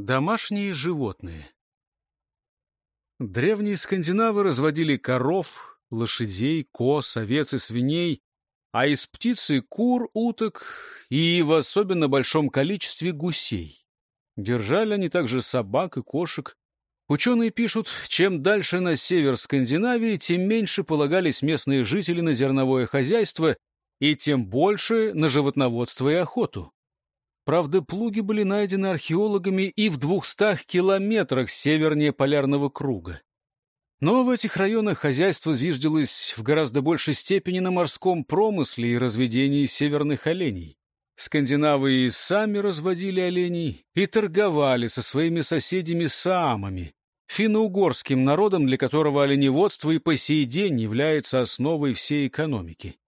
Домашние животные Древние скандинавы разводили коров, лошадей, коз, овец и свиней, а из птицы кур, уток и в особенно большом количестве гусей. Держали они также собак и кошек. Ученые пишут, чем дальше на север Скандинавии, тем меньше полагались местные жители на зерновое хозяйство и тем больше на животноводство и охоту. Правда, плуги были найдены археологами и в двухстах километрах севернее полярного круга. Но в этих районах хозяйство зиждилось в гораздо большей степени на морском промысле и разведении северных оленей. Скандинавы и сами разводили оленей и торговали со своими соседями-саамами, финно-угорским народом, для которого оленеводство и по сей день является основой всей экономики.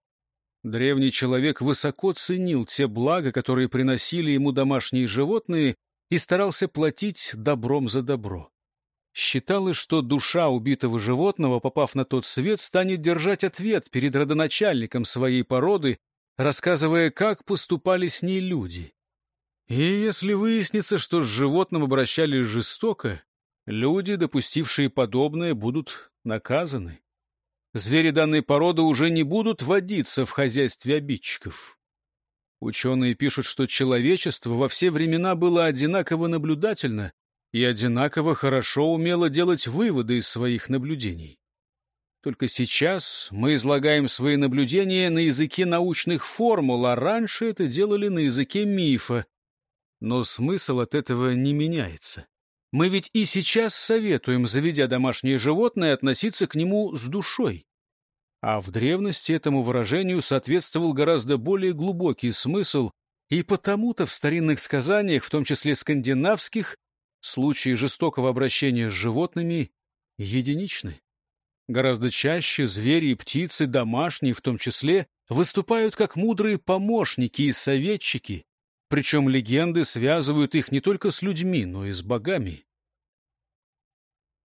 Древний человек высоко ценил те блага, которые приносили ему домашние животные, и старался платить добром за добро. Считалось, что душа убитого животного, попав на тот свет, станет держать ответ перед родоначальником своей породы, рассказывая, как поступали с ней люди. И если выяснится, что с животным обращались жестоко, люди, допустившие подобное, будут наказаны. Звери данной породы уже не будут водиться в хозяйстве обидчиков. Ученые пишут, что человечество во все времена было одинаково наблюдательно и одинаково хорошо умело делать выводы из своих наблюдений. Только сейчас мы излагаем свои наблюдения на языке научных формул, а раньше это делали на языке мифа. Но смысл от этого не меняется. Мы ведь и сейчас советуем, заведя домашнее животное, относиться к нему с душой. А в древности этому выражению соответствовал гораздо более глубокий смысл, и потому-то в старинных сказаниях, в том числе скандинавских, случаи жестокого обращения с животными единичны. Гораздо чаще звери и птицы, домашние в том числе, выступают как мудрые помощники и советчики, причем легенды связывают их не только с людьми, но и с богами.